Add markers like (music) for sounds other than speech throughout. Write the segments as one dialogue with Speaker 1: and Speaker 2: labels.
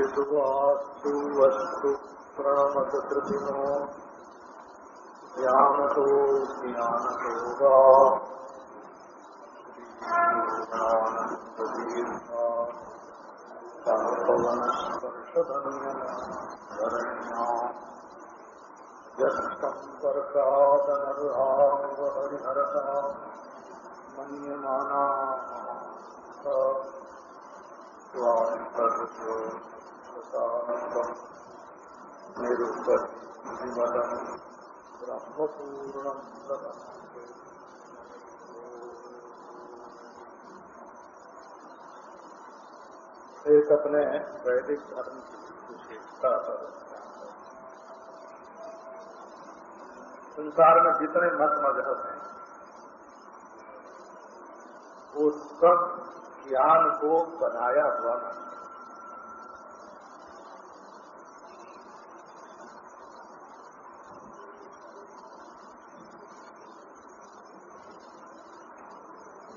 Speaker 1: वास्तु वस्तु प्रणमतकृतिनो ज्ञानतो ज्ञानतो वा। पवनस्पर्शधन्यरण्या यत्सम्पर्कादनर्हावहरिहरता मन्यमाना। एक अपने वैदिक धर्म की विशेषता पर संसार में जितने मत मज़हब हैं। वो सब ज्ञान को बनाया हुआ मानते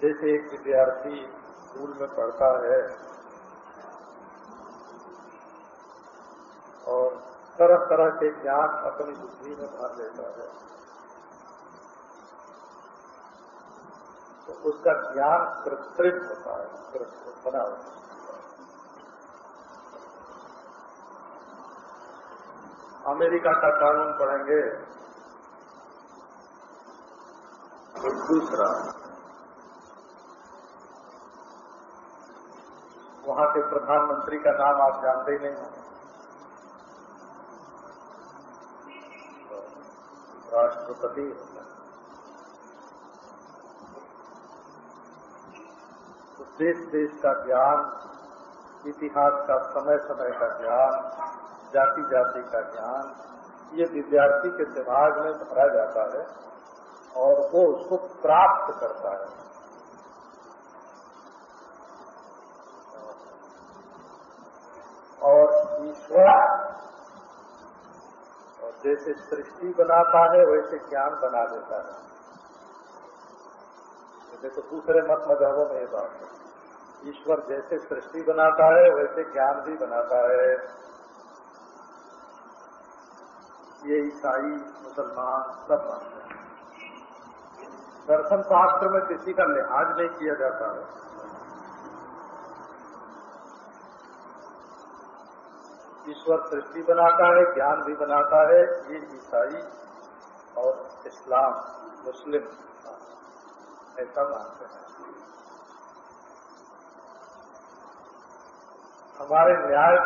Speaker 1: जैसे एक विद्यार्थी स्कूल में पढ़ता है और तरह तरह के ज्ञान अपनी बुद्धि में भर लेता है तो उसका ज्ञान कृत्रिम होता है, कृत्रिम बना होता है। अमेरिका का कानून पढ़ेंगे दूसरा वहाँ के प्रधानमंत्री का नाम आप जानते ही नहीं राष्ट्रपति तो देश देश का ज्ञान, इतिहास का समय समय का ज्ञान, जाति जाति का ज्ञान, ये विद्यार्थी के दिमाग में भरा जाता है और वो उसको प्राप्त करता है। और जैसे सृष्टि बनाता है, वैसे ज्ञान बना देता है। देखो, दूसरे मत मजहबों में ये बात है। ईश्वर जैसे सृष्टि बनाता है, वैसे ज्ञान भी बनाता है। ये ईसाई, मुसलमान सब मानते हैं। दर्शन शास्त्र में किसी का लिहाज नहीं किया जाता है। ईश्वर सृष्टि बनाता है, ज्ञान भी बनाता है, ये ईसाई और इस्लाम, मुस्लिम ऐसा मानते हैं। हमारे न्याय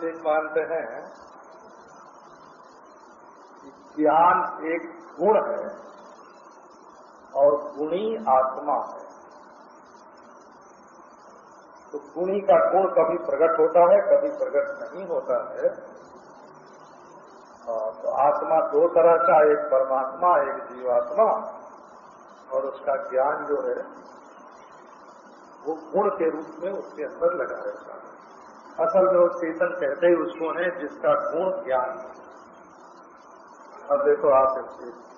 Speaker 1: सिंह मानते हैं कि ज्ञान एक गुण है और गुणी आत्मा है। तो गुणी का गुण कभी प्रकट होता है, कभी प्रकट नहीं होता है। तो आत्मा दो तरह का, एक परमात्मा, एक जीवात्मा, और उसका ज्ञान जो है, वो गुण के रूप में उसके अंदर लगा रहता है। असल में वो चेतन कहते ही उसको है, जिसका गुण ज्ञान है। अब देखो आप इसके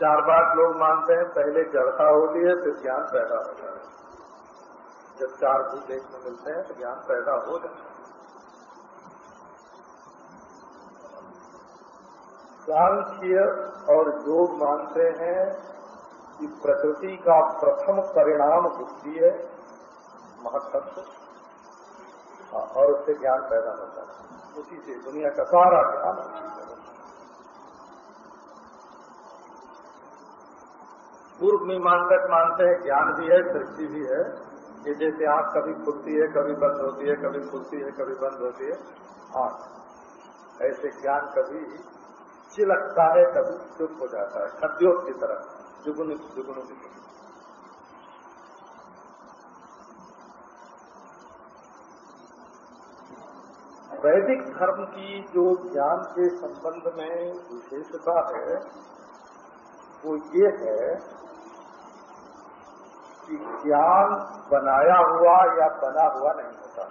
Speaker 1: चार बात लोग मानते हैं, पहले जड़ता होती है, फिर ज्ञान पैदा होता है। जब चार भूत एक में मिलते हैं तो ज्ञान पैदा हो जाता है। सांख्य और योग मानते हैं कि प्रकृति का प्रथम परिणाम बुद्धि है महत्व और उससे ज्ञान पैदा होता है। उसी से दुनिया का सारा ज्ञान पूर्व मीमांसक मानते हैं, ज्ञान भी है सृष्टि भी है ये जैसे आँख कभी खुलती है, कभी बंद होती है, कभी खुलती है, कभी बंद होती है, आँख। ऐसे ज्ञान कभी चिलकता है कभी चुप हो जाता है खद्योत की तरह, जुगुन जुगुन की तरह वैदिक धर्म की जो ज्ञान के संबंध में विशेषता है, वो ये है कि ज्ञान बनाया हुआ या बना हुआ नहीं होता।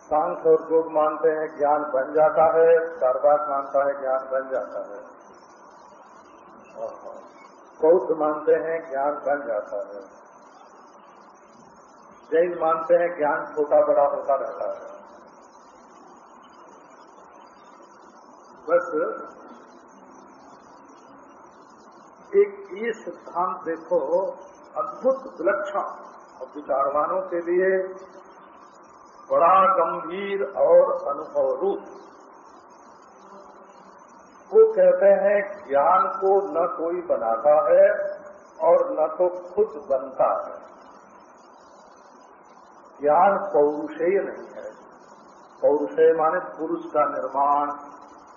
Speaker 1: सांख और योग मानते हैं, ज्ञान बन जाता है चारवाक मानता है, ज्ञान बन जाता है। बौद्ध मानते हैं, ज्ञान बन जाता है। जैन मानते हैं, ज्ञान छोटा बड़ा होता रहता है। बस एक ये सिद्धांत देखो, अद्भुत विलक्षण। और विचारवानों के लिए बड़ा गंभीर और अनुभव रूप। वो कहते हैं, ज्ञान को न कोई बनाता है और न तो खुद बनता है। ज्ञान पौरुषेय नहीं है। पौरुषेय माने पुरुष का निर्माण,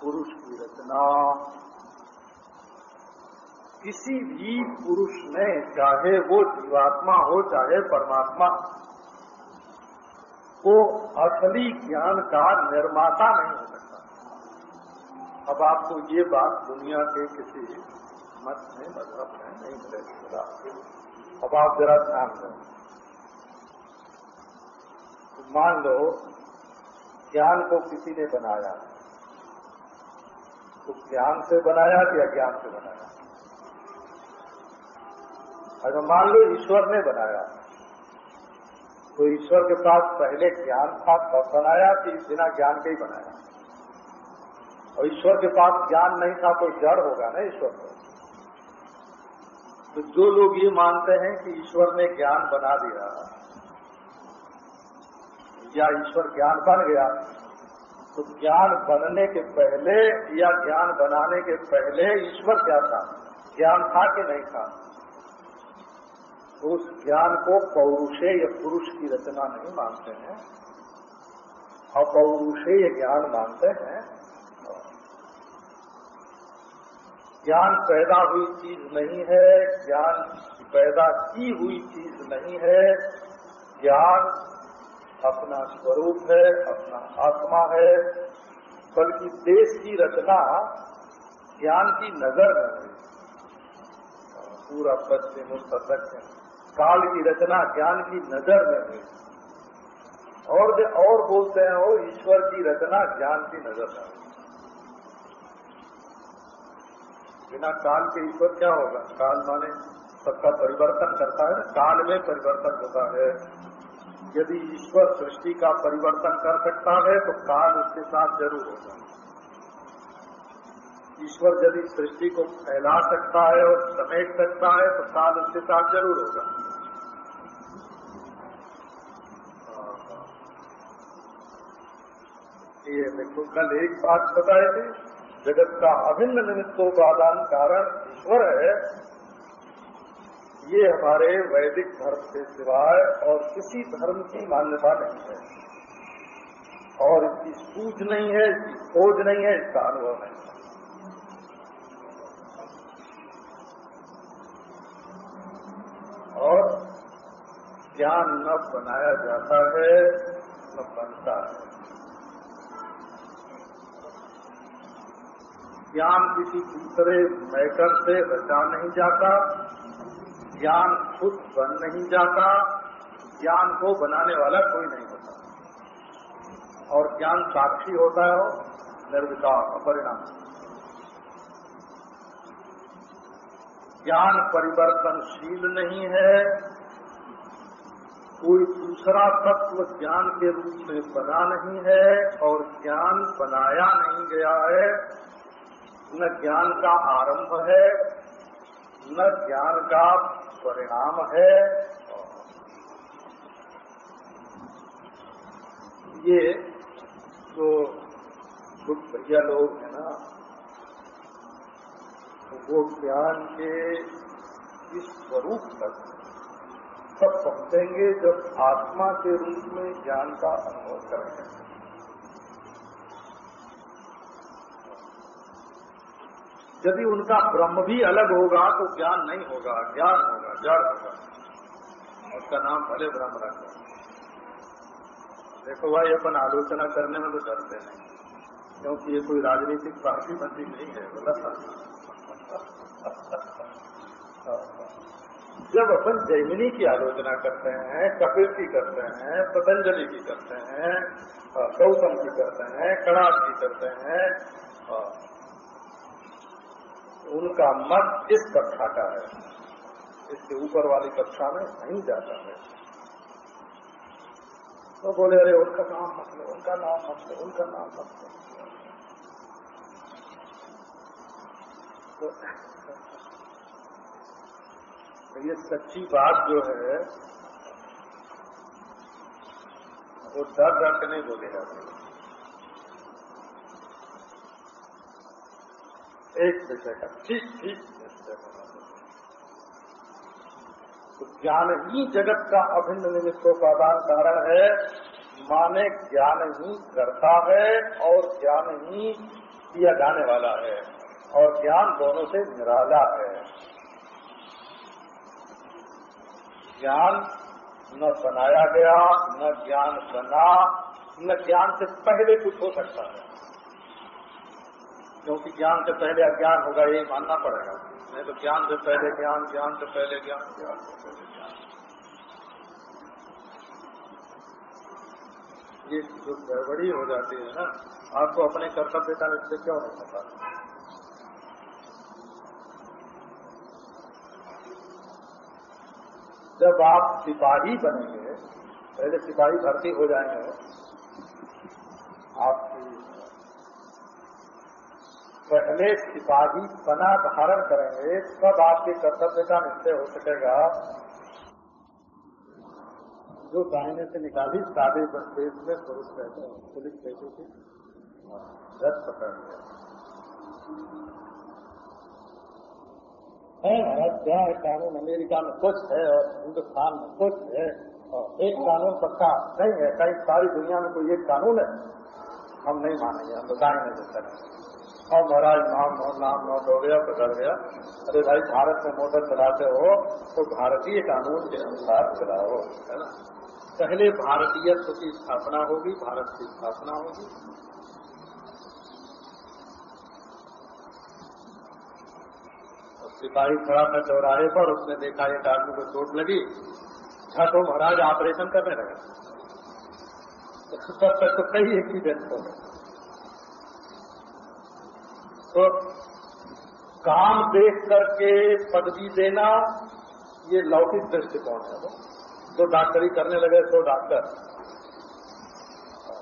Speaker 1: पुरुष की रचना किसी भी पुरुष में, चाहे वो जीवात्मा हो, चाहे परमात्मा वो असली ज्ञान का निर्माता नहीं हो सकता। अब आपको ये बात दुनिया के किसी मत में मज़हब में नहीं मिलेगा। अब आप जरा ध्यान दें। मान लो, ज्ञान को किसी ने बनाया। तो ज्ञान से बनाया या ज्ञान से बनाया? अगर मान लो ईश्वर ने बनाया तो ईश्वर के पास पहले ज्ञान था, तब बनाया कि बिना ज्ञान के ही बनाया। और ईश्वर के पास ज्ञान नहीं था तो जड़ होगा ना ईश्वर को। तो जो लोग ये मानते हैं कि ईश्वर ने ज्ञान बना दिया, या ईश्वर ज्ञान बन गया तो ज्ञान बनने के पहले या ज्ञान बनाने के पहले ईश्वर क्या था? ज्ञान था कि नहीं था? उस ज्ञान को पौरुषेय पुरुष की रचना नहीं मानते हैं। अपौरुषेय ज्ञान मानते हैं। ज्ञान पैदा हुई चीज़ नहीं है, ज्ञान पैदा की हुई चीज़ नहीं है। ज्ञान अपना स्वरूप है, अपना आत्मा है। बल्कि देश की रचना ज्ञान की नज़र में हुई पूरा पश्चिम उत्तर दक्षिण। काल की रचना, ज्ञान की नज़र में हुई। और जो और बोलते हैं, वो ईश्वर की रचना, ज्ञान की नज़र में बिना काल के ईश्वर क्या होगा? काल माने सबका परिवर्तन करता है काल में परिवर्तन होता है। यदि ईश्वर सृष्टि का परिवर्तन कर सकता है तो काल उसके साथ ज़रूर होगा। ईश्वर यदि सृष्टि को फैला सकता है और समेट सकता है तो काल उसके साथ ज़रूर होगा। ये देखो कल एक बात बताई थी, जगत का अभिन्न निमित्तोपादान कारण ईश्वर है। ये हमारे वैदिक धर्म के सिवाय और किसी धर्म की मान्यता नहीं है। और इसकी सूझ नहीं है, इसकी खोज नहीं है, इसका अनुभव नहीं है। और ज्ञान न बनाया जाता है, न बनता है। ज्ञान किसी दूसरे मैटर से रचा नहीं जाता। ज्ञान खुद बन नहीं जाता। ज्ञान को बनाने वाला कोई नहीं होता। और ज्ञान साक्षी होता है निर्विकार परिणाम ज्ञान परिवर्तनशील नहीं है। कोई दूसरा तत्व ज्ञान के रूप में बना नहीं है और ज्ञान बनाया नहीं गया है। न ज्ञान का आरंभ है, न ज्ञान का परिणाम है। ये जो तो भैया लोग हैं ना वो ज्ञान के इस स्वरूप तक तब पहुँचेंगे जब आत्मा के रूप में ज्ञान का अनुभव करेंगे। यदि उनका ब्रह्म भी अलग होगा तो ज्ञान नहीं होगा, ज्ञान होगा, जड़ होगा। उसका नाम भले ब्रह्म रखा देखो भाई, अपन आलोचना करने में तो डरते नहीं क्योंकि ये कोई राजनीतिक पार्टी बंदी नहीं है बोला जब अपन जैमिनी की आलोचना करते हैं कपिल की करते हैं, पतंजलि की करते हैं गौतम की करते हैं कणाद की करते हैं उनका मत इस कक्षा का है। इसके ऊपर वाली कक्षा में नहीं जाता है। तो बोले, अरे, उनका नाम मत लो, उनका नाम मत लो, उनका नाम मत लो। तो ये सच्ची बात जो है, वो डर डर के नहीं बोले जाते। एक विषय का ठीक ठीक तो ज्ञान ही जगत का अभिन्न निमित्तोपादान कारण है। माने ज्ञान ही करता है और ज्ञान ही किया जाने वाला है। और ज्ञान दोनों से निराला है। ज्ञान न बनाया गया, न ज्ञान बना, न ज्ञान से पहले कुछ हो सकता है। क्योंकि ज्ञान से पहले अज्ञान होगा यही मानना पड़ेगा। नहीं तो ज्ञान से पहले ज्ञान ज्ञान से पहले ज्ञान ज्ञान से पहले ज्ञान। ये जो गड़बड़ी हो जाती है ना, आपको अपने कर्तव्य का निश्चय क्यों नहीं पता जब आप सिपाही बनेंगे, पहले सिपाही भर्ती हो जाएँगे आपकी पहले सिपाही बना धारण करेंगे, तब आपके कर्तव्य का निश्चय हो सकेगा। जो दाहिने से निकाली सादे देश में पुरुष कहते हैं, पुलिस कहते थे। रथ पकड़ लिया। है महाराज क्या है कानून, अमेरिका में कुछ है और हिंदुस्तान में कुछ है, और एक कानून पक्का नहीं है, कहीं सारी दुनिया में कोई एक कानून है? हम नहीं मानेंगे, हम बताएँगे जो करें और महाराज नाम नाम नाम नोट हो गया पकड़ गया। अरे भाई, भारत में मोटर चलाते हो तो भारतीय कानून के अनुसार चलाओ, है ना? पहले भारतीयत्व की स्थापना होगी, भारत की स्थापना होगी। सिपाही खड़ा था चौराहे पर, उसने देखा एक आदमी को चोट लगी। तो महाराज, ऑपरेशन करने लगा। (laughs) तब तक तो कई एक्सीडेंट हो गए तो काम देख करके पदवी देना, ये लौकिक दृष्टिकोण है वो। जो डॉक्टरी करने लगे तो डॉक्टर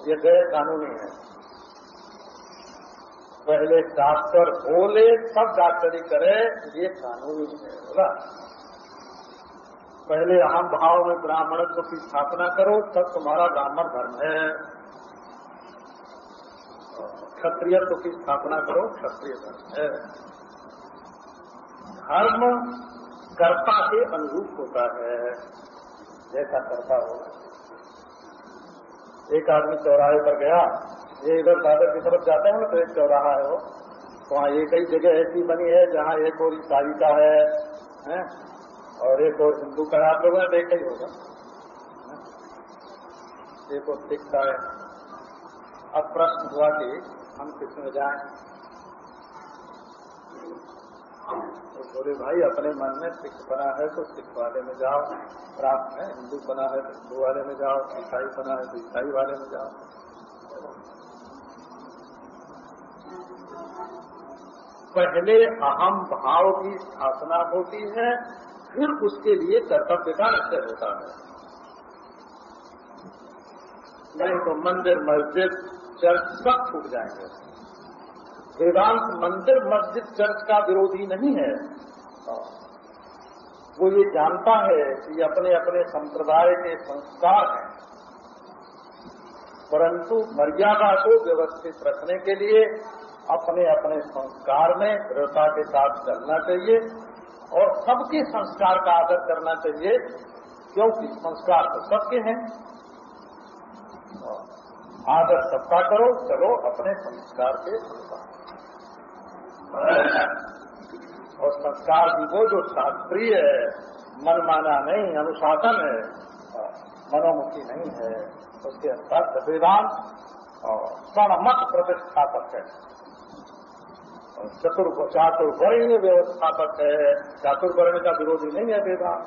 Speaker 1: ये गैर कानूनी है। पहले डॉक्टर बोले, तब डॉक्टरी करे, ये कानूनी है, बोला। पहले अहम भाव में ब्राह्मणत्व की स्थापना करो, तब तुम्हारा ब्राह्मण धर्म है। क्षत्रियत्व की स्थापना करो क्षत्रिय धर्म है धर्म कर्ता के अनुरूप होता है। जैसा कर्ता होगा एक आदमी चौराहे पर गया ये इधर दादर की तरफ़ जाते हैं तो एक चौराहा है वो। वहाँ एक ही जगह ऐसी बनी है जहाँ एक और ईसाई का है, है? और एक और हिंदू का आप लोगों ने देखा ही होगा। एक और सिख का है। अब प्रश्न हुआ कि हम किसमें जाए? तो बोले, भाई, अपने मन में सिख बना है तो सिख वाले में जाओ। प्राप्त है, हिंदू बना है तो हिंदू वाले में जाओ। ईसाई बना है तो ईसाई वाले में जाओ। पहले अहम भाव की स्थापना होती है, फिर उसके लिए कर्तव्य का निश्चय होता है। नहीं तो मंदिर, मस्जिद चर्च सब छूट जाएँगे। वेदांत मंदिर मस्जिद चर्च का विरोधी नहीं है। वो ये जानता है कि अपने अपने संप्रदाय के संस्कार हैं। परंतु मर्यादा को व्यवस्थित रखने के लिए अपने अपने संस्कार में दृढ़ता के साथ चलना चाहिए और सबके संस्कार का आदर करना चाहिए, क्योंकि संस्कार तो सबके हैं। आदर सबका करो, चलो अपने संस्कार के और संस्कार भी वो जो शास्त्रीय है, मनमाना नहीं, अनुशासन है, मनोमुखी नहीं है, उसके अंतर्गत वेदांत और स्वर्णमत प्रतिष्ठापक है। चतुर चातुर्वर्ण व्यवस्थापक है। चातुर्वर्ण का विरोधी नहीं है वेदांत।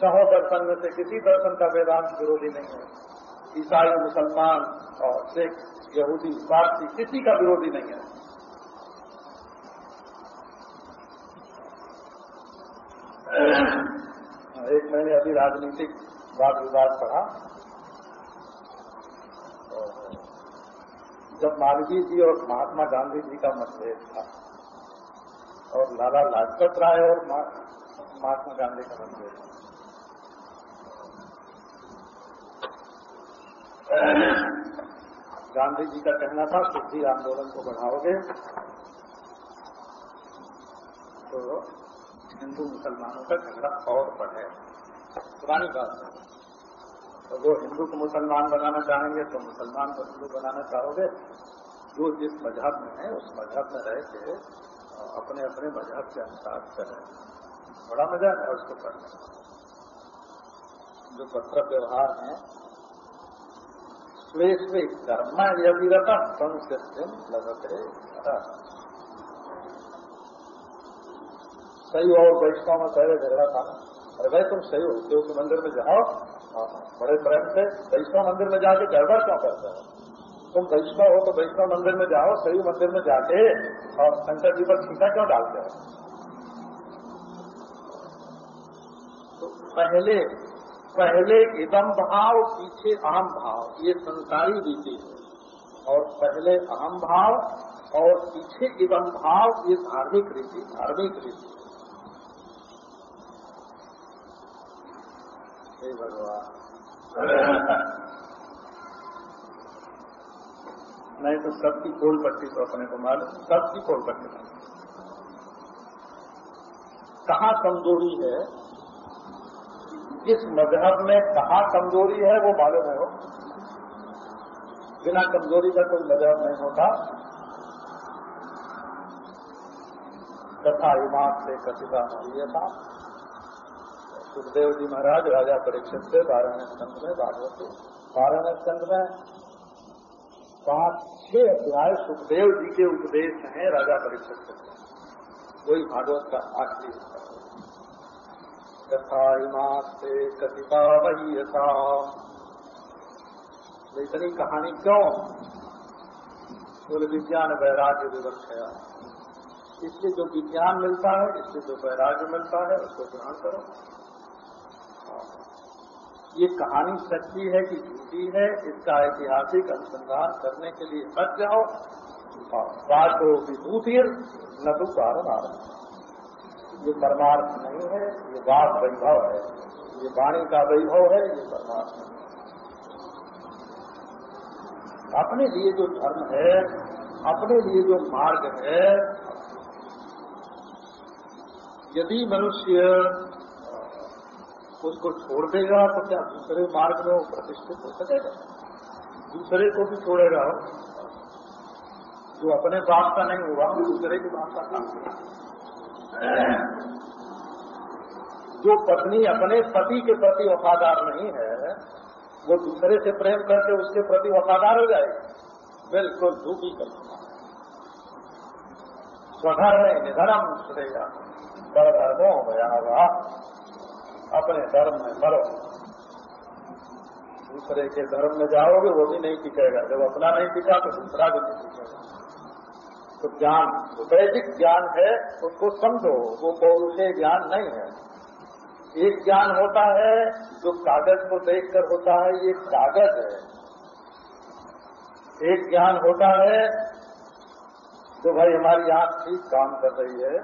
Speaker 1: सहो दर्शन में से किसी दर्शन का वेदांत विरोधी नहीं है। ईसाई, मुसलमान और सिख, यहूदी, पारसी, किसी का विरोधी नहीं है। एक महीने अभी राजनीतिक वाद विवाद पढ़ा। जब मालवीय जी और महात्मा गांधी जी का मतभेद था और लाला लाजपत राय और महात्मा गांधी का मतभेद गांधी जी का कहना था, शुद्धि आंदोलन को बढ़ाओगे तो हिंदू मुसलमानों का झगड़ा और बढ़े। पुरानी बात है। तो वो हिंदू को मुसलमान बनाना चाहेंगे तो मुसलमान को हिंदू बनाना चाहोगे। जो जिस मज़हब में है, उस मज़हब में रह के अपने अपने मज़हब के अनुसार चले। बड़ा मज़ा है उसको पढ़ने जो पत्र व्यवहार है स्वेश्विक धर्म यविरत संस्कृति लगते सही और वैष्णव में पहले झगड़ा था अरे भाई, तुम सही हो। तो मंदिर में जाओ। बड़े प्रेम से वैष्णव मंदिर में जाके गड़बड़ क्यों करते हो? तुम वैष्णव हो तो वैष्णव मंदिर में जाओ, सही मंदिर में जाके। और शंकर जी पर छीटा क्यों डालते हो? तो पहले पहले इदम भाव, पीछे अहम भाव। ये संसारी रीति है। और पहले अहम भाव और पीछे इदम भाव, ये धार्मिक रीति धार्मिक रीति हे। भगवान। नहीं तो सबकी कोल पट्टी तो अपने को मालूम। सबकी कोल पट्टी। कहा कमज़ोरी है? इस मज़हब में कहा कमज़ोरी है, वो मालूम है वो। बिना कमज़ोरी का कोई मज़हब नहीं होता। तथा इमाम से कथिता नहीं था सुखदेव जी महाराज राजा परीक्षित से बारहवें स्कंद में भागवत बारहवें स्कंद में पाँच, छह अध्याय सुखदेव जी के उपदेश हैं, राजा परीक्षित से वही भागवत का आखिरी तथा इमास्ते कथिता वही यथा इतनी कहानी क्यों? बोले, विज्ञान वैराग्य विवक्षया इससे जो विज्ञान मिलता है इससे जो वैराग्य मिलता है, उसको ग्रहण करो। ये कहानी सच्ची है कि झूठी है, इसका ऐतिहासिक अनुसंधान करने के लिए मत जाओ। बात को विभूति न तो कारण आ ये परमार्थ नहीं है, ये बात वैभव है, ये वाणी का वैभव है, ये परमार्थ नहीं अपने लिए जो धर्म है, अपने लिए जो मार्ग है, यदि मनुष्य उसको छोड़ देगा तो क्या दूसरे मार्ग में वो प्रतिष्ठित हो सकेगा? दूसरे को भी छोड़ेगा जो अपने बाप का नहीं हुआ दूसरे की बाप का काम जो पत्नी अपने पति के प्रति वफादार नहीं है, वो दूसरे से प्रेम करके उसके प्रति वफादार हो जाएगी। बिल्कुल झूठी कल्पना स्वधर्म निधनम सुनेगा पर धर्मो भयावा अपने धर्म में मरो। दूसरे के धर्म में जाओगे, वो भी नहीं टिकेगा। जब अपना नहीं टिका तो दूसरा भी नहीं टिकेगा। तो ज्ञान वैदिक ज्ञान है, उसको समझो, वो पौरुषे ज्ञान नहीं है। एक ज्ञान होता है, जो कागज़ को देखकर होता है, ये कागज़ है। एक ज्ञान होता है, जो भाई हमारी आँख ठीक काम कर रही है,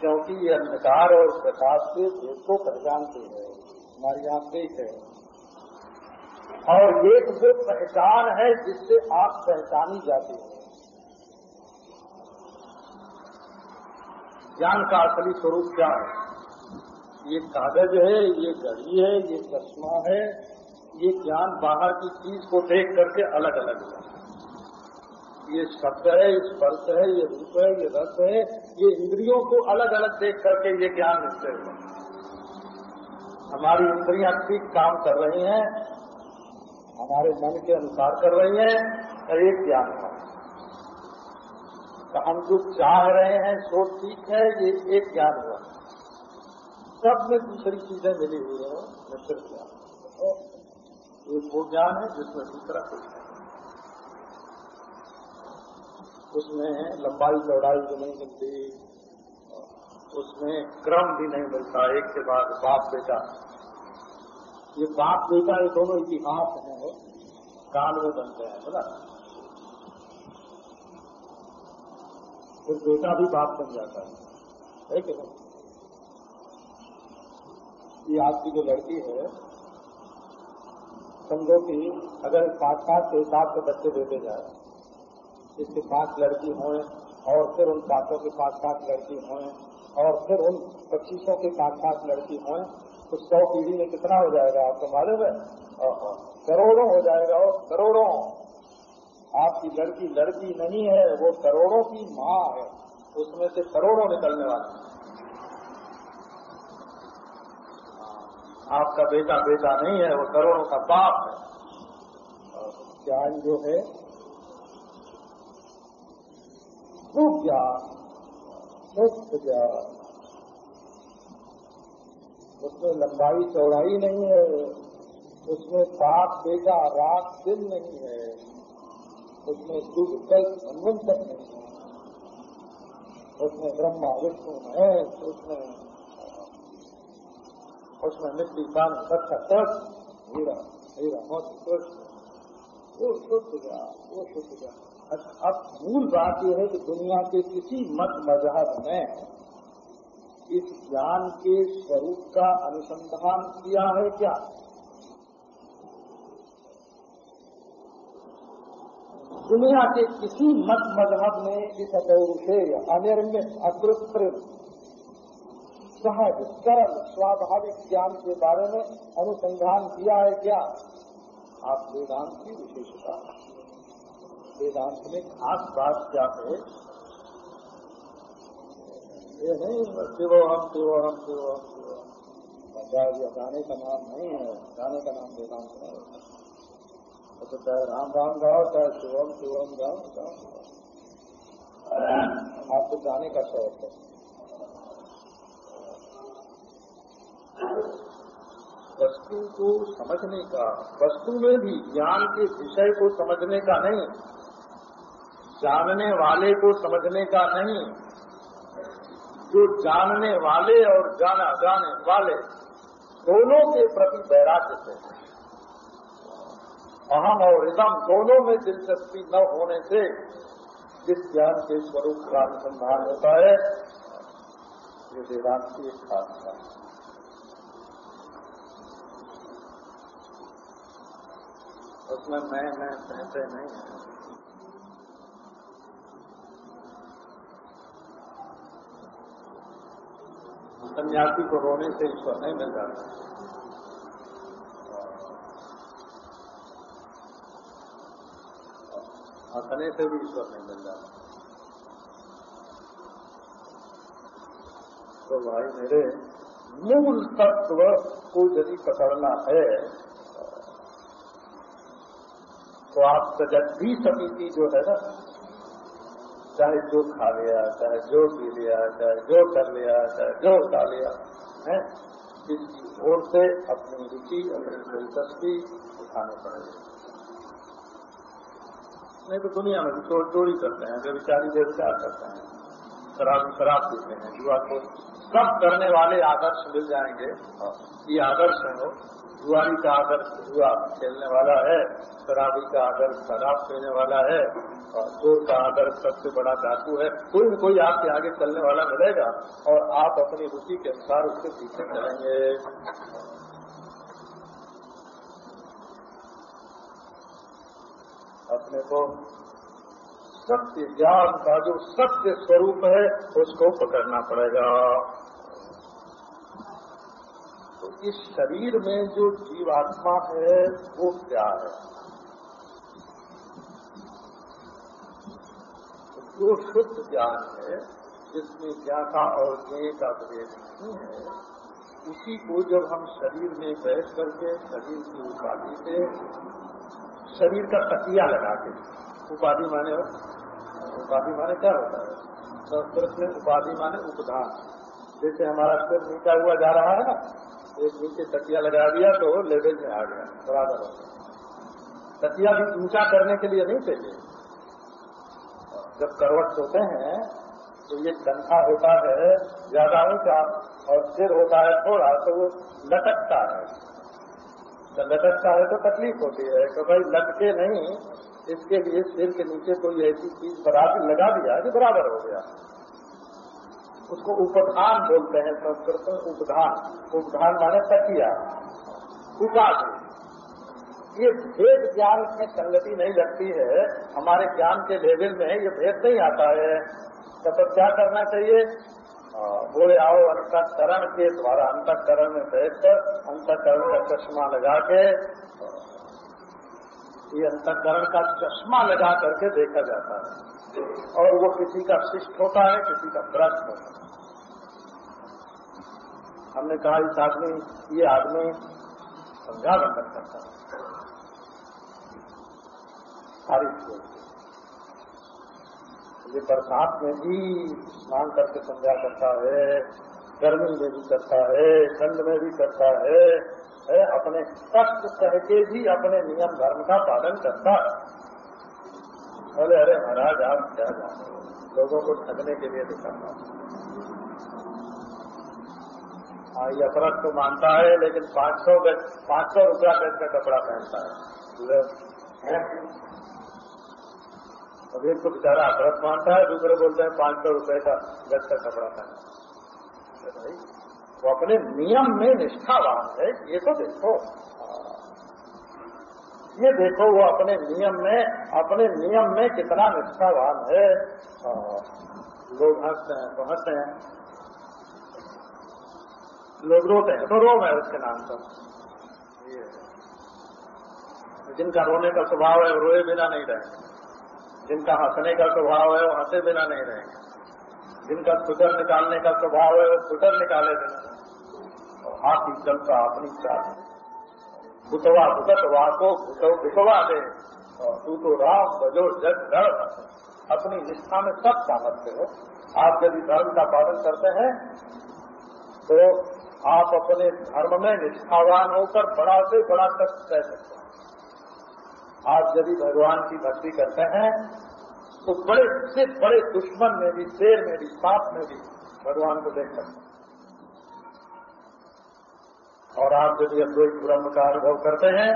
Speaker 1: क्योंकि ये अंधकार और प्रकाश के भेद को पहचानती है। हमारी आँख देख है। और एक जो पहचान है, जिससे आप पहचानी जाती है। ज्ञान का असली स्वरूप क्या है? ये कागज़ है, ये घड़ी है, ये चश्मा है, ये ज्ञान बाहर की चीज़ को देख करके अलग अलग है। ये शब्द है, ये स्पर्श है, ये रूप है, ये रस है, ये इंद्रियों को अलग अलग देख करके ये ज्ञान निश्चय हुआ। हमारी इंद्रियाँ ठीक काम कर रही हैं, हमारे मन के अनुसार कर रही हैं एक ज्ञान हुआ तो हम जो चाह रहे हैं, सो ठीक है, ये एक ज्ञान हुआ। सब में दूसरी चीज़ें मिली हुई है मित्र ज्ञान। एक वो ज्ञान है जिसमें दूसरा कुछ है उसमें लंबाई, चौड़ाई भी नहीं मिलती, उसमें क्रम भी नहीं मिलता, एक के बाद बाप बेटा। ये बाप बेटा ये दोनों इतिहास हैं, काल में बनते हैं बोला फिर बेटा भी बाप बन जाता है। है कि नहीं? ये आपकी जो लड़की है, समझो कि अगर पाँच पाँच के हिसाब से बच्चे देते जाए, इसके पाँच लड़की हों और फिर उन पाँचों के पाँच पाँच लड़की हों और फिर उन पच्चीसों के पाँच पाँच लड़की हों तो सौ पीढ़ी में कितना हो जाएगा, आपको मालूम है? करोड़ों हो जाएगा और करोड़ों। आपकी लड़की लड़की नहीं है, वो करोड़ों की माँ है। उसमें से करोड़ों निकलने वाले आपका बेटा बेटा नहीं है, वो करोड़ों का बाप है। ज्ञान जो है, खूब ज्ञान शुद्ध ज्ञान। उसमें लंबाई चौड़ाई नहीं है, उसमें बाप बेटा रात दिन नहीं है। उसमें शुभ कल संबंधक नहीं। है उसमें ब्रह्मा, विष्णु है उसमें उसमें मिट्टी, पानी सबका सब हीरा हीरा, मौत, कृष्ण। वो शुद्ध ज्ञान वो शुद्ध ज्ञान अब मूल बात यह है कि दुनिया के किसी मत मज़हब में इस ज्ञान के स्वरूप का अनुसंधान किया है क्या? दुनिया के किसी मत मज़हब ने इस अपौरुषेय अनिर्मित अकृत्रिम सहज, सरल, स्वाभाविक ज्ञान के बारे में अनुसंधान किया है क्या? आप वेदांत की विशेषता। वेदांत में खास बात क्या है? ये नहीं शिव हम शिव हम शिव हम शिव गाने का नाम नहीं है। गाने का नाम वेदांत नहीं होता तो चाहे राम राम गाओ, चाहे शिवम गाओ गाओ। आपको जाने का शौक है। वस्तु को समझने का, वस्तु में भी ज्ञान के विषय को समझने का नहीं, जानने वाले को समझने का नहीं। जो जानने वाले और जाना जाने वाले, दोनों के प्रति वैराग्य से अहम और इदम दोनों में दिलचस्पी न होने से जिस ज्ञान के स्वरूप का अनुसंधान होता है। ये वेदांत की एक खास है। उसमें मैं मैं कहते नहीं है। सन्यासी को रोने से ईश्वर नहीं मिल जाता हंसने से भी ईश्वर नहीं मिल जाता तो भाई मेरे, मूल तत्व को यदि पकड़ना है तो आप भी समिति जो है ना, चाहे जो खा लिया, चाहे जो पी लिया, चाहे जो कर लिया, चाहे जो उठा लिया, है इसकी ओर से अपनी रुचि, अपनी दिलचस्पी उठानी पड़ेगी। नहीं तो दुनिया में भी चोर करते हैं व्यविचारी व्यविचार करते हैं। शराब शराब पीते हैं, युवा को सब करने वाले आदर्श मिल जाएँगे। ये आदर्श है वो। जुआरी का आदर्श जुआ खेलने वाला है, शराबी का आदर्श शराब पीने वाला है, और चोर का आदर्श सबसे बड़ा धातु है। कोई न कोई आपके आगे चलने वाला मिलेगा, और आप अपनी रुचि के अनुसार उसके पीछे चलेंगे। अपने को सत्य ज्ञान का जो सत्य स्वरूप है, उसको पकड़ना पड़ेगा। तो इस शरीर में जो जीवात्मा है, वो क्या है? जो शुद्ध ज्ञान है, जिसमें ज्ञाता और ज्ञेय का भेद नहीं है। उसी को जब हम शरीर में बैठ करके, शरीर की उपाधि से शरीर का तकिया लगा के। उपाधि माने हो उपाधि माने क्या होता है? संस्कृत में उपाधि माने उपधान। जैसे हमारा सिर नीचा हुआ जा रहा है ना, एक नीचे तकिया लगा दिया तो लेवल में आ गया, बराबर हो गया। तकिया भी ऊँचा करने के लिए नहीं चाहिए। जब करवट सोते हैं तो ये कंधा होता है, ज़्यादा ऊँचा और सिर होता है थोड़ा तो वो लटकता है। तो लटकता है तो तकलीफ़ होती है। कि भाई लटके नहीं, इसके लिए सिर के नीचे कोई ऐसी चीज़ बराबर लगा दिया कि बराबर हो गया। उसको उपधान बोलते हैं संस्कृत में, उपधान। उपधान माने तकिया उपाधि ये भेद ज्ञान की संगति नहीं लगती है। हमारे ज्ञान के लेवल में ये भेद नहीं आता है। तब तो क्या करना चाहिए बोले, आओ, अंतकरण के द्वारा, अंतकरण में बैठकर अंतकरण का चश्मा लगा के, ये अंतकरण का चश्मा लगा करके देखा जाता है। और वो किसी का शिष्ट होता है, किसी का भ्रष्ट होता है। हमने कहा, इस आदमी, ये आदमी समझा बंधन करता है। ये बरसात में भी स्नान करके संध्या करता है गर्मी में भी करता है ठंड में भी करता है, है अपने कष्ट सह के भी अपने नियम धर्म का पालन करता है। अरे अरे महाराज आप क्या जाने लोगों को ठगने के लिए दिखाना हाँ। ये अपराध तो मानता है लेकिन पाँच सौ गज पाँच सौ रुपया कपड़ा पहनता है। अब एक तो बेचारा अपराध मानता है, दूसरे बोलते हैं, पाँच सौ रुपए का गज का कपड़ा पहना भाई, वो अपने नियम में निष्ठावान है, ये तो देखो। ये देखो, वो अपने नियम में, अपने नियम में कितना निष्ठावान है। लोग हँसते हैं तो हँसते हैं। लोग रोते हैं तो रो है उसके नाम पर। जिनका रोने का स्वभाव है रोए बिना नहीं रहेंगे। जिनका हंसने का स्वभाव है, वो हंसे बिना नहीं रहेंगे जिनका स्कूटर निकालने का स्वभाव है, वो स्कूटर निकाले बिना। और हाथी चलता, अपनी चाल। भूतवा भूतवा को भूतो भिकवा दे। और तू तो राम, बजो जग डर अपनी निष्ठा में सब सामर्थ्य हो। आप यदि धर्म का पालन करते हैं तो आप अपने धर्म में निष्ठावान होकर बड़ा से बड़ा तक कह सकते हैं। आप यदि भगवान की भक्ति करते हैं तो बड़े से बड़े दुश्मन में भी, शेर में भी सांप में भी भगवान को देख सकते हैं। और आप यदि अद्वैत ब्रह्म का अनुभव करते हैं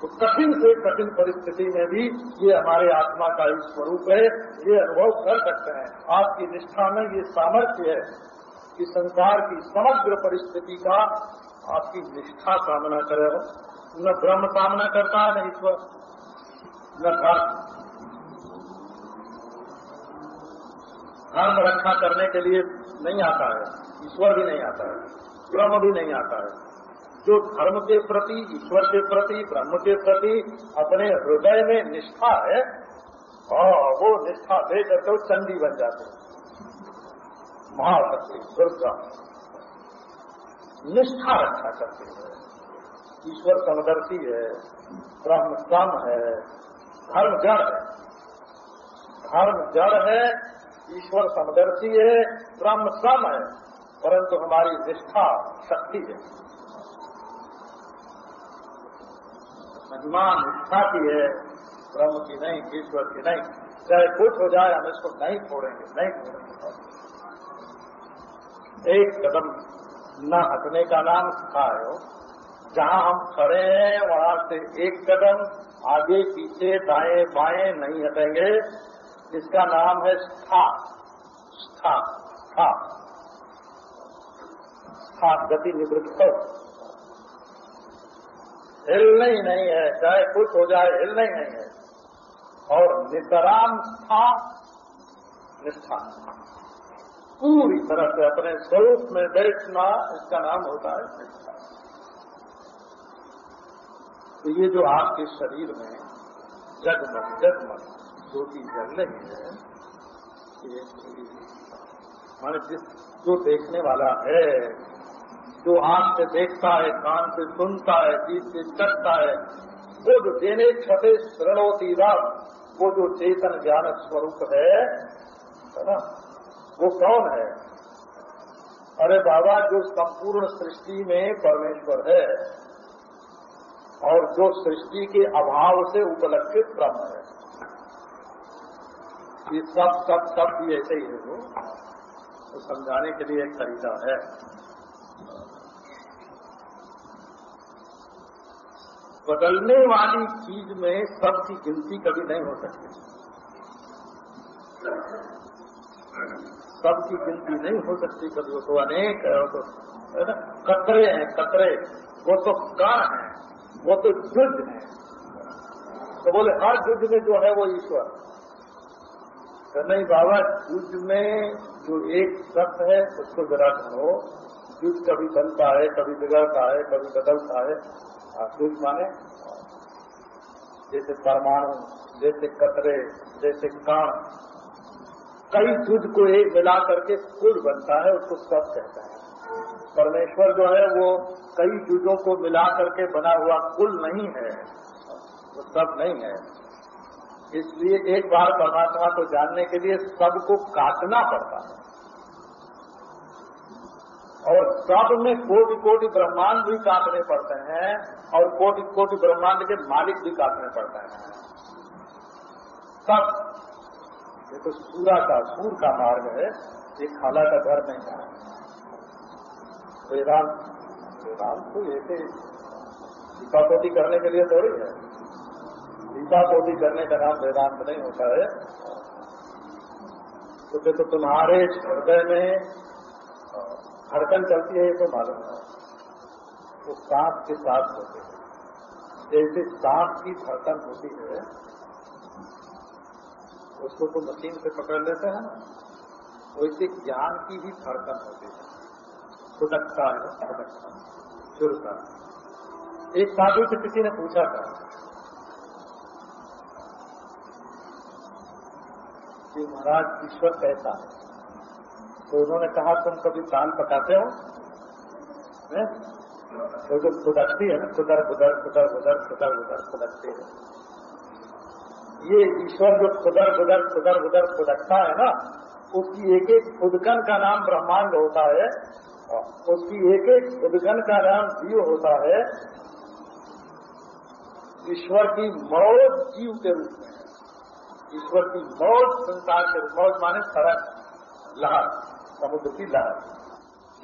Speaker 1: तो कठिन से कठिन परिस्थिति में भी ये हमारे आत्मा का ही स्वरूप है, ये अनुभव कर सकते हैं। आपकी निष्ठा में ये सामर्थ्य है कि संसार की समग्र परिस्थिति का आपकी निष्ठा कामना करे न ब्रह्म कामना करता है, न ईश्वर। न धर्म। धर्म रक्षा करने के लिए नहीं आता है। ईश्वर भी नहीं आता है। ब्रह्म भी नहीं आता है। जो धर्म के प्रति, ईश्वर के प्रति, ब्रह्म के प्रति अपने हृदय में निष्ठा है और वो निष्ठा दे करके वो चंडी बन जाते महाशक्ति दुर्गा। निष्ठा रक्षा करते हैं। ईश्वर समदर्शी है, ब्रह्म सम है, धर्म जड़ है। धर्म जड़ है, ईश्वर समदर्शी है, ब्रह्म सम है, परंतु हमारी निष्ठा शक्ति है। महिमा निष्ठा की है, ब्रह्म की नहीं, ईश्वर की नहीं। चाहे कुछ हो जाए, हम इसको नहीं छोड़ेंगे नहीं छोड़ेंगे। एक कदम न हटने का नाम सिखाए हो जहाँ हम खड़े हैं, वहाँ से एक कदम आगे, पीछे, दाएँ बाएँ नहीं हटेंगे। इसका नाम है स्था। स्था। स्था। स्था गति निवृत्त हिलना ही नहीं है। चाहे कुछ हो जाए हिलना ही नहीं है। और नितराम स्था। निष्ठा। पूरी तरह से अपने स्वरूप में बैठना इसका नाम होता है निष्ठा। तो ये जो आपके शरीर में जगमग जगमग, ज्योति जल रही है माने जिस, जो देखने वाला है, जो आँख से देखता है, कान से सुनता है जीत से चखता है, वो जो देने छठे श्रणोती राम वो जो चेतन ज्ञान स्वरूप है ना, वो कौन है? अरे बाबा, जो संपूर्ण सृष्टि में परमेश्वर है और जो सृष्टि के अभाव से उपलक्षित ब्रह्म है। ये सब सब सब भी ऐसे ही है वो। तो समझाने के लिए एक तरीका है। बदलने वाली चीज़ में सब की गिनती कभी नहीं हो सकती। सब की गिनती नहीं हो सकती कभी। वो तो अनेक है तो कतरे हैं, कतरे। वो तो कण है। वो तो युद्ध है। तो बोले हर युद्ध में जो है वो ईश्वर। तो नहीं बाबा युद्ध में जो एक सत्य है, उसको जरा सुनो युद्ध कभी बनता है, कभी बिगड़ता है, कभी बदलता है। आप युद्ध माने। जैसे परमाणु, जैसे कतरे, जैसे कण कई युद्ध को एक मिला करके कुल बनता है, उसको सब कहता है। परमेश्वर जो है वो कई युद्धों को मिला करके बना हुआ कुल नहीं है, वो सब नहीं है। इसलिए एक बार परमात्मा को जानने के लिए सबको काटना पड़ता है। और सब में कोटि कोटि ब्रह्मांड भी काटने पड़ते हैं और कोटि कोटि ब्रह्मांड के मालिक भी काटने पड़ते हैं। सब। ये तो सूरा का, सूर का मार्ग है, ये खाला का घर नहीं है। वेदांत वेदांत तो ऐसे दीपापोती करने के लिए थोड़ी है। दीपापोती करने का नाम वेदांत नहीं होता है। तो, तो तुम्हारे हृदय में धड़कन चलती है ये तो मालूम है। वो सांस के साथ होते हैं। जैसे सांस की धड़कन होती है उसको तो मशीन से पकड़ लेते हैं वैसे ज्ञान की भी धड़कन होती है। फुटकता है फुटकता चुरता एक साधु से किसी ने पूछा था कि महाराज, ईश्वर कैसा है? तो उन्होंने कहा, तुम कभी कान पकाते हो? तो जो खुदकती है ना खुदर खुदर खुदर खुदर खुदर खुदर खुदकती है। ये ईश्वर जो खुदर खुदर खुदर खुदर खुदकता है ना, उसकी एक एक खुदकन का नाम ब्रह्मांड होता है। उसकी एक एक खुदकन का नाम जीव होता है। ईश्वर की मौज जीव के रूप में ईश्वर की मौज संसार के मौज माने सड़क, लहर, समुद्र की लहर।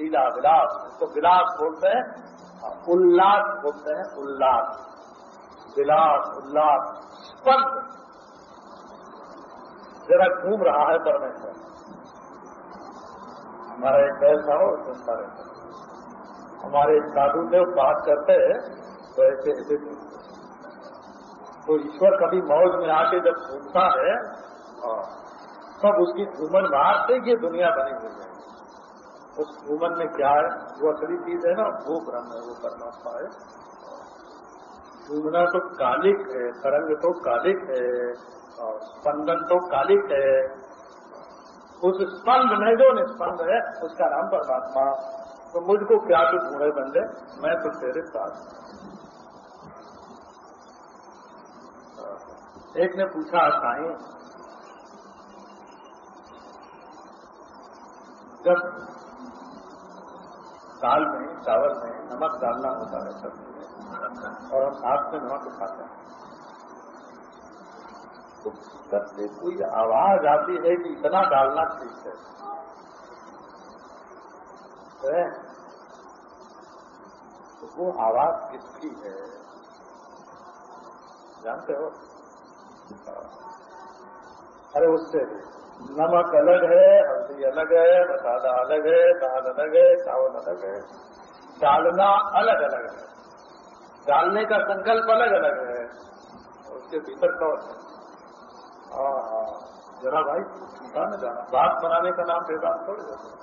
Speaker 1: लीला विलास तो विलास बोलते हैं उल्लास बोलते हैं, उल्लास। विलास, उल्लास, स्पंद। जरा घूम रहा है परमेश्वर हमारा एक ऐसा हो सुनता रहता हमारे साधु देव बात करते तो ऐसे ऐसे तो ईश्वर कभी मौज में आके जब घूमता है तब उसकी घूमन बाहर से ये दुनिया बनी हुई है। उस घूमन में क्या है? वो असली चीज़ है ना, वो ब्रह्म है, वो परमात्मा है। घूमना तो कालिक है, तरंग तो कालिक है, और स्पंदन तो कालिक है। उस स्पंद में, जो निस्पंद है, उसका नाम परमात्मा। तो मुझको क्या तो ढूंढे बंदे? मैं तो तेरे साथ एक ने पूछा, साई, जब दाल में, चावल में नमक डालना होता है सब्ज़ी में, और हम साथ में नमक उठाते हैं तो भीतर से कोई आवाज़ आती है कि इतना डालना ठीक है। तो वो आवाज़ किसकी है? जानते हो? अरे उससे नमक अलग है, हल्दी अलग है, मसाला अलग है, दाल अलग है, चावल अलग है। डालना अलग अलग है। डालने का संकल्प अलग अलग है। उसके भीतर कौन है हाँ हाँ? जरा भाई न जाना बात बनाने का नाम वेदांत थोड़ी होता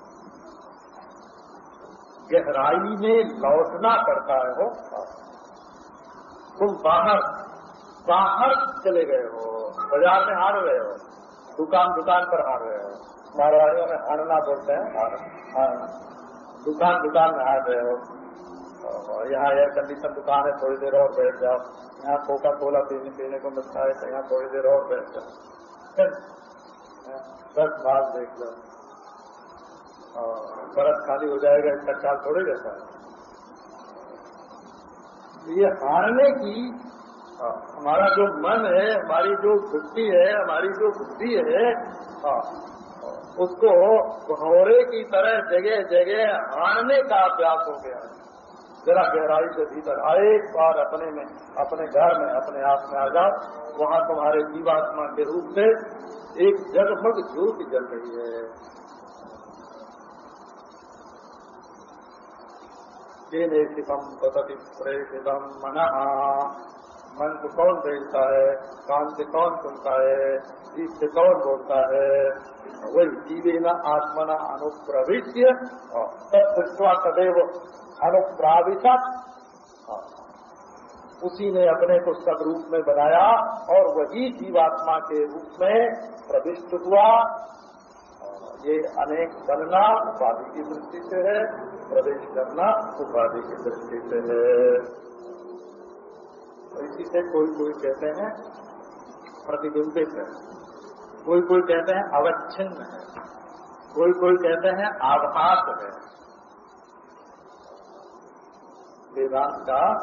Speaker 1: गहराई में लौटना पड़ता है हो तुम बाहर बाहर चले गए हो, बाज़ार में हार रहे हो, दुकान दुकान पर हार रहे हो। मारवाड़ियों में हारना बोलते हैं हारना दुकान दुकान में हार रहे हो। यहाँ एयर कंडीशन दुकान है, थोड़ी देर और बैठ जाओ। यहाँ कोका कोला पीने पीने को मिलता है तो यहाँ थोड़ी देर और बैठ जाओ। बस बात देख लो। बरस खाली हो जाएगा इसका ख्याल थोड़े रहता है। ये हारने की हमारा जो मन है, हमारी जो बुद्धि है, हमारी जो बुद्धि है उसको घोड़े की तरह जगह जगह हारने का अभ्यास हो गया है। जरा गहराई से भीतर आए एक बार अपने में, अपने घर में, अपने आप में आ जा वहाँ तुम्हारे जीवात्मा के रूप से एक जगमग ज्योति जल रही है। शिवम पतति प्रेषितम मन। मन को कौन भेजता है? कान से कौन सुनता है? जीव से कौन बोलता है? वही जीवे न आत्मना अनुप्रविश्य। तत्वा सदैव अनुप्राविशत। उसी ने अपने को सब रूप में बनाया और वही जीवात्मा के रूप में प्रविष्ट हुआ। ये अनेक बनना उपाधि की दृष्टि से है, प्रवेश करना उपाधि की दृष्टि से है। तो इसी से कोई कोई कहते हैं, प्रतिबिंबित है। कोई कोई कहते हैं अवच्छिन्न है। कोई कोई कहते हैं आभास है। वेदांत का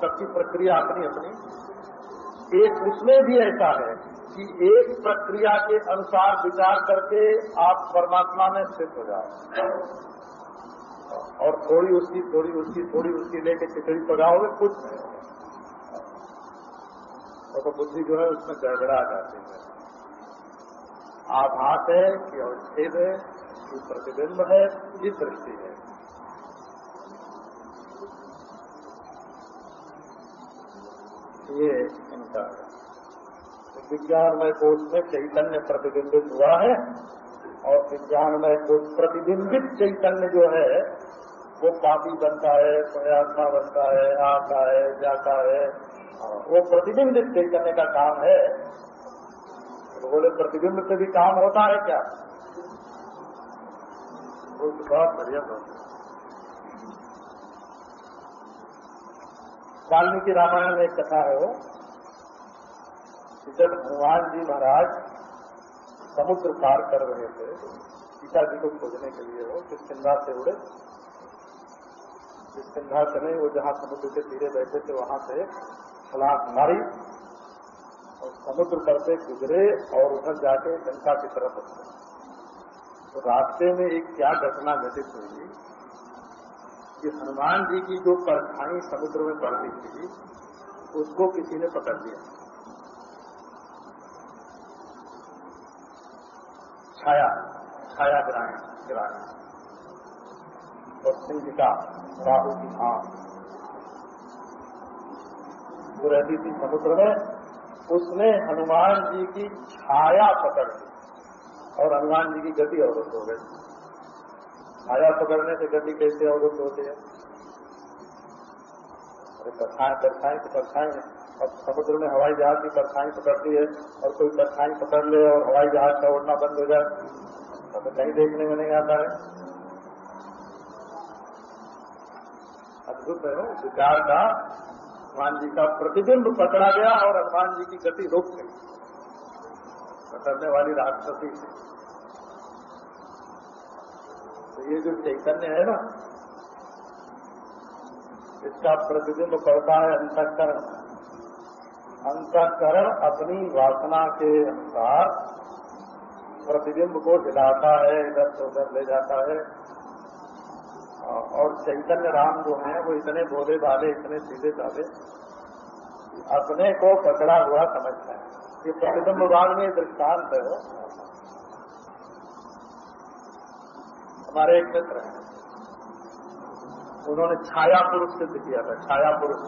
Speaker 1: सबकी प्रक्रिया अपनी अपनी। एक उसमें भी ऐसा है कि एक प्रक्रिया के अनुसार विचार करके आप परमात्मा में स्थित हो जाओ। और थोड़ी उसकी थोड़ी उसकी थोड़ी उसकी लेके खिचड़ी पकाओगे कुछ नहीं। तो, बुद्धि जो है उसमें गड़बड़ा जाती है। आभास है कि अवच्छेद है कि प्रतिबिंब है कि दृष्टि है। ये इनका। है विज्ञानमय कोष में चैतन्य प्रतिबिंबित हुआ है और विज्ञानमय कोष प्रतिबिंबित चैतन्य जो है, वो पापी बनता है प्रयात्मा बनता है, आता है, जाता है। वो प्रतिबिंबित चैतन्य का काम है। तो बोले प्रतिबिंब से भी काम होता है क्या? तो बहुत बढ़िया बात वाल्मीकि रामायण में एक कथा है वो। जब हनुमान जी महाराज समुद्र पार कर रहे थे सीता जी को खोजने के लिए वो किसकिधा से उड़े किसकिधा से नहीं, वो जहाँ समुद्र के तीरे बैठे थे, वहाँ से छलांग मारी और समुद्र पर से गुजरे और उधर जाके लंका की तरफ़ तो रास्ते में एक क्या घटना घटित हुई कि हनुमान जी की जो परछाई समुद्र में पड़ती थी, उसको किसी ने पकड़ लिया। छाया छाया गिराए गिराए और सिंधिका राहु की आँख जो रहती थी समुद्र में। उसने हनुमान जी की छाया पकड़ ली और हनुमान जी की गति अवरुद्ध हो गई। छाया पकड़ने से गति कैसे अवरुद्ध होती है? अरे परछाई परछाई तो है। और समुद्र में हवाई जहाज़ की परछाई पकड़ती है और कोई परछाई पकड़ ले और हवाई जहाज़ का उड़ना बंद हो जाए तो कहीं देखने में नहीं आता है। अद्भुत है विचार का हनुमान जी का प्रतिबिंब पकड़ा गया और हनुमान जी की गति रुक गई। पकड़ने वाली राष्ट्रपति तो ये जो चैतन्य है ना, इसका प्रतिबिंब पड़ता है अंतकरण। अंतकरण अपनी वासना के अनुसार प्रतिबिंब को हिलाता है, इधर से उधर ले जाता है। और चैतन्य राम जो हैं, वो इतने बोले वाले इतने सीधे साधे अपने को पकड़ा हुआ समझते हैं। ये प्रतिबिंब भाग में दृष्टांत है। हमारे एक मित्र हैं। उन्होंने छाया पुरुष सिद्ध किया था, छाया पुरुष।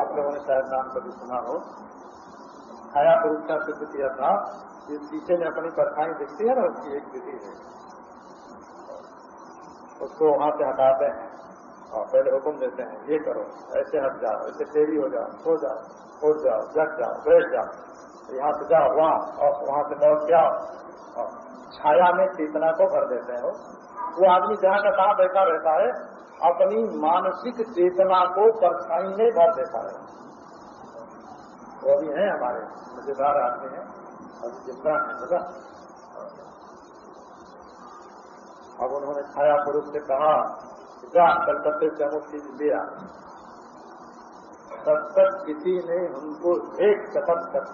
Speaker 1: आप लोगों ने शायद नाम कभी सुना हो। छाया पुरुष का सिद्ध किया था कि शीशे में अपनी परछाई दिखती है ना उसकी एक विधि है। उसको वहाँ से हटाते हैं और पहले हुक्म देते हैं, ये करो, ऐसे हट जाओ, ऐसे टेढ़ी हो जाओ, सो जाओ, उठ जाओ, जग जाओ, बैठ जाओ, यहाँ से जाओ, वहाँ, और वहाँ से लौट जाओ छाया में चेतना को भर देते हो। वो आदमी जहाँ का कहाँ बैठा रहता है, अपनी मानसिक चेतना को परछाई में भर देता है। वो भी है हमारे, मज़ेदार आदमी हैं। अभी ज़िंदा है बता अब उन्होंने छाया पुरुष से कहा जा, कलकत्ते से अमुक चीज़ ले आ। तब तक किसी ने उनको एक शपथ कर।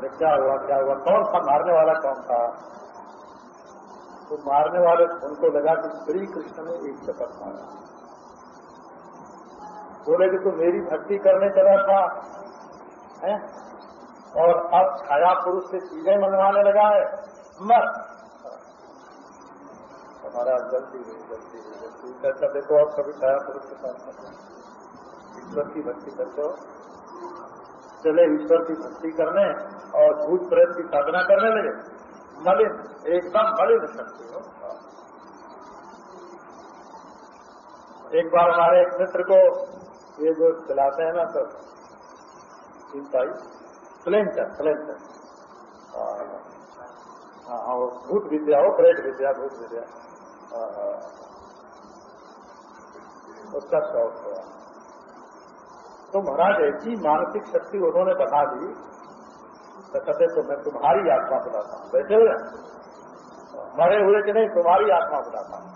Speaker 1: अरे क्या हुआ क्या हुआ? कौन था मारने वाला, कौन था? तो मारने वाले उनको लगा कि श्री कृष्ण ने एक शपथ मारा। बोले कि तू मेरी भक्ति करने चला था, है? और अब छाया पुरुष से चीज़ें मंगवाने लगा है। मत। हमारा गलती हुई गलती हुई गलती कैसा देखो, आप कभी छाया पुरुष के साथ ईश्वर की भक्ति करते हो चले, ईश्वर की भक्ति करने। और भूत प्रेत की साधना करने लगे। मलिन एकदम मलिन शक्ति हो। एक बार हमारे एक मित्र को ये जो चलाते हैं ना सब चिंताई स्लेंटर स्लेंटर हाँ वो भूत विद्या हो प्रेत विद्या भूत विद्या उसका शौक हुआ। तो महाराज, ऐसी मानसिक शक्ति उन्होंने बता दी तो कहते तो मैं तुम्हारी आत्मा बुलाता हूँ। बैठे हुए मरे हुए कि नहीं? तुम्हारी आत्मा बुलाता हूँ।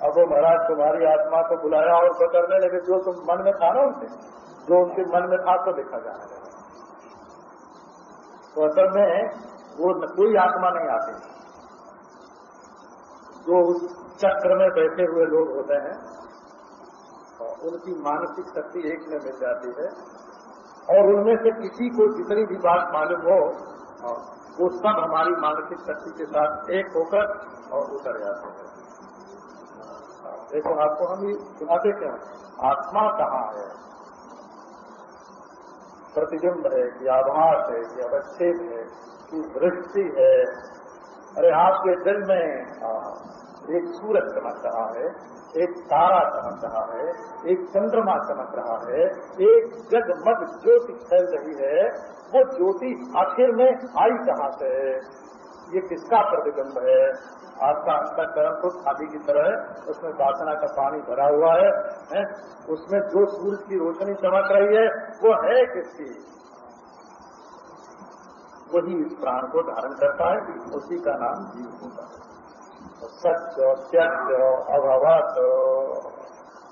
Speaker 1: अब वो महाराज तुम्हारी आत्मा को बुलाया और तो करने लगे, जो तुम मन में था ना उनसे, जो उनके मन में था तो देखा जाने लगा। तो असल में वो कोई आत्मा नहीं आती। जो उस चक्र में बैठे हुए लोग होते हैं उनकी मानसिक शक्ति एक में मिल जाती है। और उनमें से किसी को जितनी भी बात मालूम हो वो सब हमारी मानसिक शक्ति के साथ एक होकर और उतर जाते हैं। देखो, आपको हम ये सुनाते क्यों आत्मा कहाँ है? प्रतिबिंब है कि आभास है कि अवच्छेद है कि दृष्टि है। अरे, आपके दिल में एक सूरज चमक रहा है एक तारा चमक रहा है एक चंद्रमा चमक रहा है एक जगमग ज्योति फैल रही है वो ज्योति आखिर में आई कहाँ से? ये किसका प्रतिबिंब है? आपका अंतकरण तो खादी की तरह है उसमें वासना का पानी भरा हुआ है, है? उसमें जो सूरज की रोशनी चमक रही है वो है किसकी? वही इस प्राण को धारण करता है उसी का नाम जीव होता है। सत्य त्यक्ष अभावत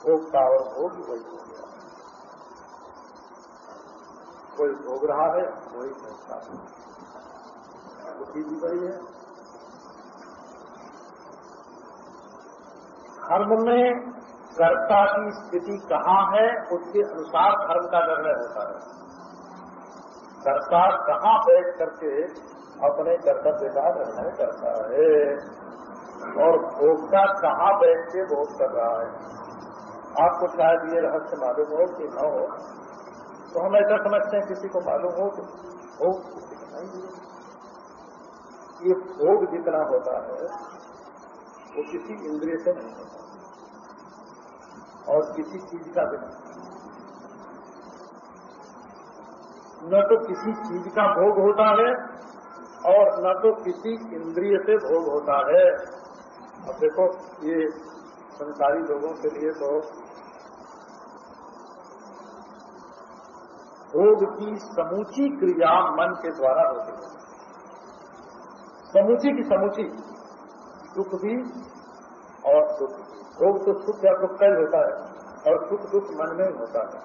Speaker 1: भोगता और भोग वही हो। गया कोई भोग रहा है कोई भोगता है। भी वही है। धर्म में कर्ता की स्थिति कहाँ है, उसके अनुसार धर्म का निर्णय होता है। कर्ता कहाँ बैठ करके अपने कर्तव्य का निर्णय करता है। और भोक्ता कहाँ बैठ के भोग कर रहा है? आपको शायद ये रहस्य मालूम हो कि न हो तो हम ऐसा समझते हैं किसी को मालूम हो कि भोग ये भोग जितना होता है, वो किसी इंद्रिय से नहीं होता। और किसी चीज़ का भी नहीं। न तो किसी चीज़ का भोग होता है, और न तो किसी इंद्रिय से भोग होता है। अब देखो, ये संसारी लोगों के लिए तो भोग की समूची क्रिया मन के द्वारा होती है। समूची की समूची, सुख भी और सुख भोग तो सुख या दुख का होता है, और सुख दुख मन में होता है।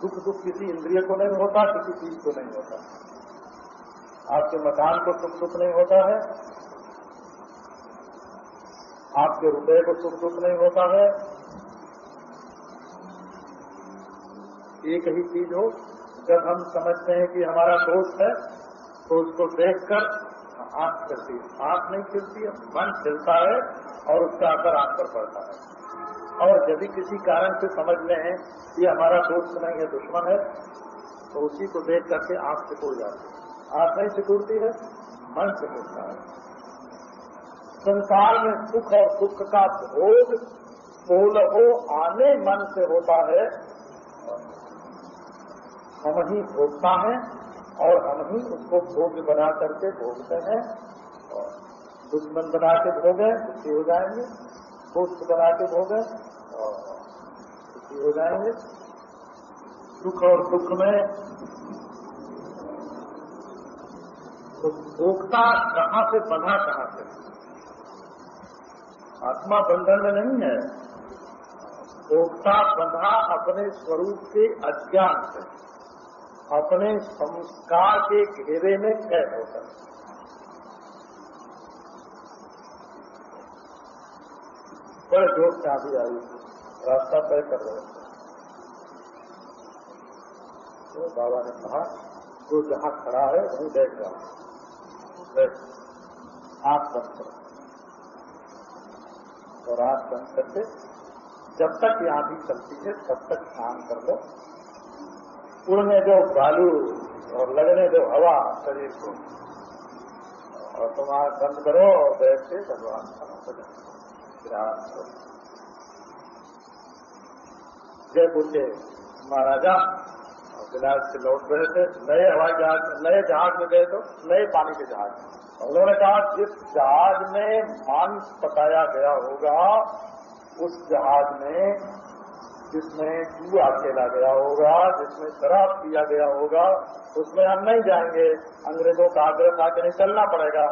Speaker 1: सुख दुख किसी इंद्रिय को नहीं होता, किसी चीज़ को नहीं होता। आपके मकान को सुख दुख नहीं होता है आपके रुपए को सुख दुख नहीं होता है। एक ही चीज़ हो, जब हम समझते हैं कि हमारा दोस्त है तो उसको देखकर आँख खिलती है। आँख नहीं खिलती है, मन खिलता है और उसका असर आँख पर पड़ता है। और यदि किसी कारण से समझ लें कि हमारा दोस्त नहीं है, दुश्मन है तो उसी को देख करके आँख सिकुड़ जाती है। आँख नहीं सिकुड़ती है, मन सिकुड़ता है। संसार में सुख और सुख का भोग बोल हो, आने मन से होता है। हम ही भोगता है और हम ही उसको भोग बना करके भोगते हैं। दुश्मन बना के भोगे दुखी हो जाएँगे। दोस्त बना के भोगे दुखी हो जाएँगे। सुख और दुख में तो भोक्ता कहाँ से बना, कहाँ आत्मा बंधन में नहीं है। भोक्ता बंधा अपने स्वरूप के अज्ञान से, अपने संस्कार के घेरे में कैद होकर बड़े ज़ोर से आधी आई रास्ता तय कर रहे थे तो बाबा ने कहा जो जहाँ खड़ा है, वहीं बैठ जाओ बैठ। आँख बंद करो। और आँख बंद करके जब तक यहाँ भी चलती है, तब तक स्नान कर लो। उड़ने दो बालू और लगने दो हवा शरीर को। और तुम आँख बंद करो और बैठ के भगवान का जयपुर के महाराजा बिलास से लौट रहे थे। नए हवाई जहाज़, नए जहाज़ में गए तो नए पानी के जहाज़ में। उन्होंने कहा, जिस जहाज़ में मांस पकाया गया होगा, उस जहाज़ में जिसमें जुआ खेला गया होगा, जिसमें शराब पिया गया होगा, उसमें हम नहीं जाएँगे। अंग्रेज़ों का आग्रह था कि नहीं, चलना पड़ेगा।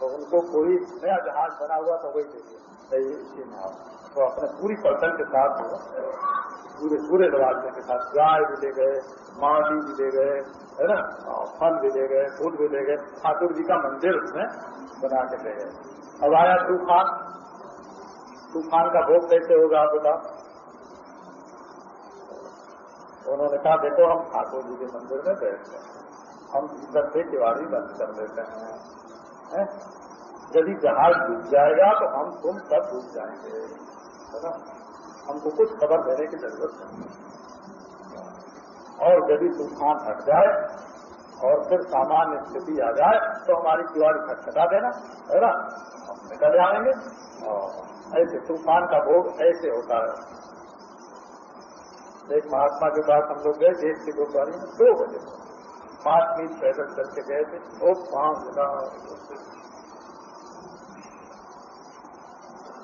Speaker 1: तो उनको कोई नया जहाज़ बना हुआ तो वही आप तो अपने पूरी पलटन के साथ पूरे पूरे लवाजने के साथ गाय भी ले गए माटी भी ले गए, है ना? फल भी ले गए, फूल भी ले गए। ठाकुर जी का मंदिर उसमें बना के ले गए। अब आया तूफ़ान। तूफ़ान का भोग कैसे होगा आप उन्होंने कहा, देखो, हम ठाकुर जी के मंदिर में बैठते हैं हम भीतर से बंद कर देते है? यदि जहाज़ डूब जाएगा तो हम तुम सब डूब जाएँगे। है ना? हमको कुछ खबर देने की ज़रूरत नहीं। और यदि तूफ़ान हट जाए और फिर सामान्य स्थिति आ जाए तो हमारी किवाड़ी खटखटा देना, है ना? हम निकल आएँगे और ऐसे तूफ़ान का भोग ऐसे होता है। एक महात्मा के पास हम लोग गए एक की दोपहरी में दो बजे। पाँच मील पैदल चल के गए थे। वो पाँच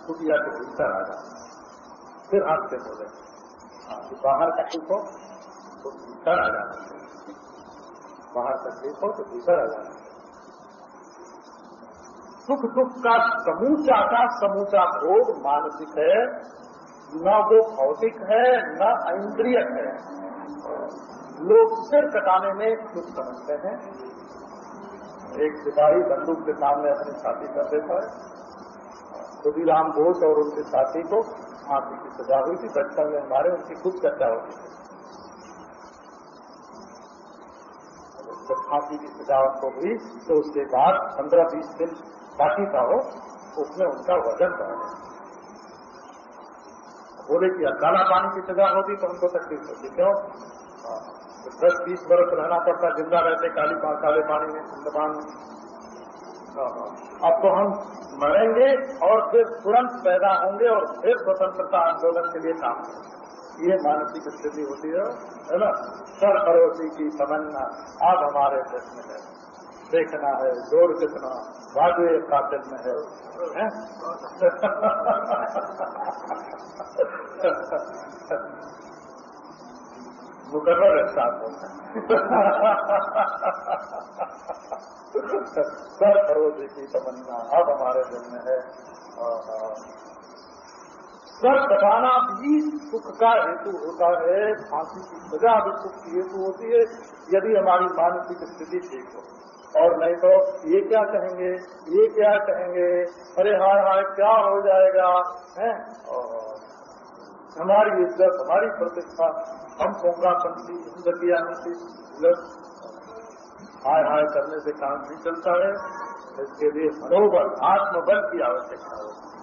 Speaker 1: कुटिया के भीतर आ जाना फिर हाथ से बोले बाहर तकलीफ़ हो तो भीतर आ जाना बाहर तकलीफ़ हो तो भीतर आ जाना सुख दुख का समूचा का समूचा भोग मानसिक है, न वो भौतिक है, न इंद्रियक है। लोग सिर कटाने में सुख समझते हैं। एक सिपाही बंदूक के सामने अपनी छाती कर देता है। खुदीराम घोष और उनके साथी को फांसी की सजा हुई थी। बचपन में हमारे उनकी खुद चर्चा होती थी। जब फांसी की सजा उनको हुई तो उसके बाद पंद्रह बीस दिन बाकी का हो उसमें उनका वज़न बढ़ गया। बोले कि काला पानी की सजा होती तो हमको तकलीफ़ होती क्यों? तो दस बीस बरस रहना पड़ता, ज़िंदा रहते, काली काले पानी में सुंदरपान अब तो हम मरेंगे और फिर तुरंत पैदा होंगे और फिर स्वतंत्रता आंदोलन के लिए काम करेंगे। ये मानसिक स्थिति होती है है ना? सर पड़ोसी की तमन्ना अब हमारे देश में है। देखना है ज़ोर कितना वादे कातिल में है, है? (laughs) (laughs) मुकर्र साथ होता सर परोसी की तमन्ना अब हमारे दिल में है। सर कटाना भी सुख का हेतु होता है, फांसी की सजा भी सुख की हेतु होती है, यदि हमारी मानसिक स्थिति ठीक हो। और नहीं तो ये क्या कहेंगे, ये क्या कहेंगे, अरे हाय हाय, क्या हो जाएगा, है? और हमारी इज़्ज़त, हमारी प्रतिष्ठा हम पोंगा पंथी हिंदकिया हाय हाय करने से काम नहीं चलता है। इसके लिए मनोबल, आत्मबल की आवश्यकता होती है।